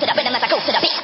to the rhythm as I go to the beat.